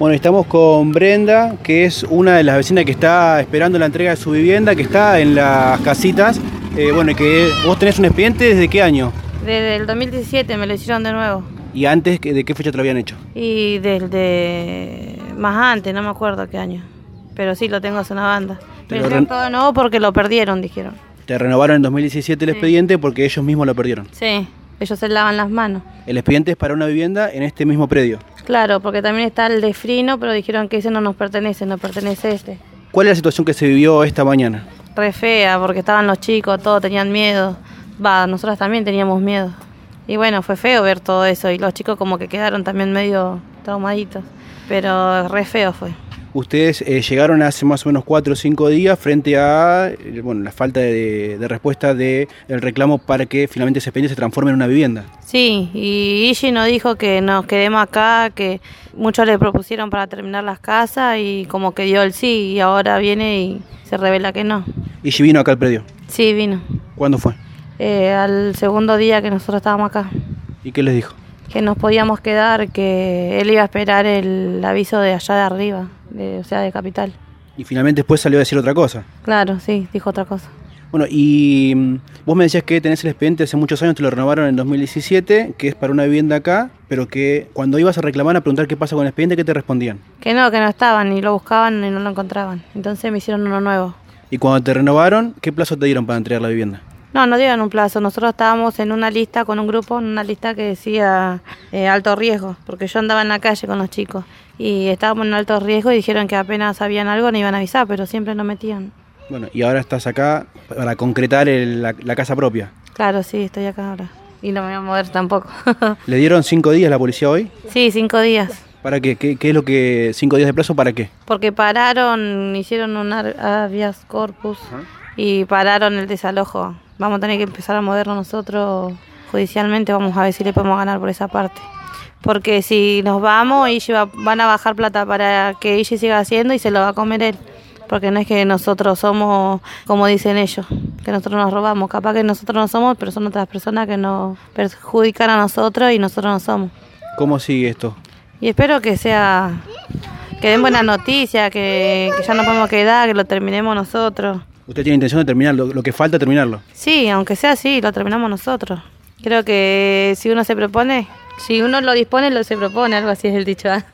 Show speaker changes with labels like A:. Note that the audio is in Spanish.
A: Bueno, estamos con Brenda, que es una de las vecinas que está esperando la entrega de su vivienda, que está en las casitas. Eh, bueno, que vos tenés un expediente desde qué año?
B: Desde el 2017 me lo hicieron de nuevo.
A: ¿Y antes de qué fecha te lo habían hecho?
B: Y desde más antes, no me acuerdo qué año. Pero sí, lo tengo hace una banda.
A: Te
B: Me
A: lo
B: hicieron todo de nuevo porque lo perdieron, dijeron.
A: Te renovaron en 2017 el
B: Sí.
A: expediente porque ellos mismos lo perdieron.
B: Sí, ellos se lavan las manos.
A: El expediente es para una vivienda en este mismo predio.
B: Claro, porque también está el de Frino, pero dijeron que ese no nos pertenece, nos pertenece este.
A: ¿Cuál es la situación que se vivió esta mañana?
B: Re fea, porque estaban los chicos, todos tenían miedo. Va, nosotros también teníamos miedo. Y bueno, fue feo ver todo eso y los chicos como que quedaron también medio traumaditos. Pero re feo fue.
A: Ustedes eh, llegaron hace más o menos cuatro o cinco días frente a eh, bueno, la falta de, de respuesta del reclamo para que finalmente ese expediente se transforme en una vivienda.
B: Sí, y Ishi nos dijo que nos quedemos acá, que muchos le propusieron para terminar las casas y como que dio el sí y ahora viene y se revela que no.
A: Y si vino acá al predio.
B: Sí, vino.
A: ¿Cuándo fue?
B: Eh, al segundo día que nosotros estábamos acá,
A: ¿Y qué les dijo?
B: que nos podíamos quedar, que él iba a esperar el aviso de allá de arriba, de, o sea, de capital.
A: Y finalmente después salió a decir otra cosa.
B: Claro, sí, dijo otra cosa.
A: Bueno, y mm, vos me decías que tenés el expediente hace muchos años, te lo renovaron en 2017, que es para una vivienda acá, pero que cuando ibas a reclamar a preguntar qué pasa con el expediente, ¿qué te respondían?
B: Que no, que no estaban, y lo buscaban y no lo encontraban. Entonces me hicieron uno nuevo.
A: Y cuando te renovaron, ¿qué plazo te dieron para entregar la vivienda?
B: No, no dieron un plazo. Nosotros estábamos en una lista con un grupo, en una lista que decía eh, alto riesgo, porque yo andaba en la calle con los chicos y estábamos en alto riesgo y dijeron que apenas sabían algo nos iban a avisar, pero siempre nos metían.
A: Bueno, y ahora estás acá para concretar el- la, la casa propia.
B: Claro, sí, estoy acá ahora. Y no me voy a mover tampoco.
A: ¿Le dieron cinco días a la policía hoy?
B: sí, cinco días.
A: ¿Para qué? ¿Qué, qué es lo que... cinco días de plazo para qué?
B: Porque pararon, hicieron un habeas corpus y pararon el desalojo. Vamos a tener que empezar a movernos nosotros judicialmente, vamos a ver si le podemos ganar por esa parte. Porque si nos vamos, va- van a bajar plata para que Ishi siga haciendo y se lo va a comer él. Porque no es que nosotros somos como dicen ellos, que nosotros nos robamos. Capaz que nosotros no somos, pero son otras personas que nos perjudican a nosotros y nosotros no somos.
A: ¿Cómo sigue esto?
B: Y espero que sea, que den buena noticia, que, que ya no podemos quedar, que lo terminemos nosotros.
A: ¿Usted tiene intención de terminar lo, que falta terminarlo?
B: Sí, aunque sea así, lo terminamos nosotros. Creo que si uno se propone, si uno lo dispone, lo se propone, algo así es el dicho. ¿ah?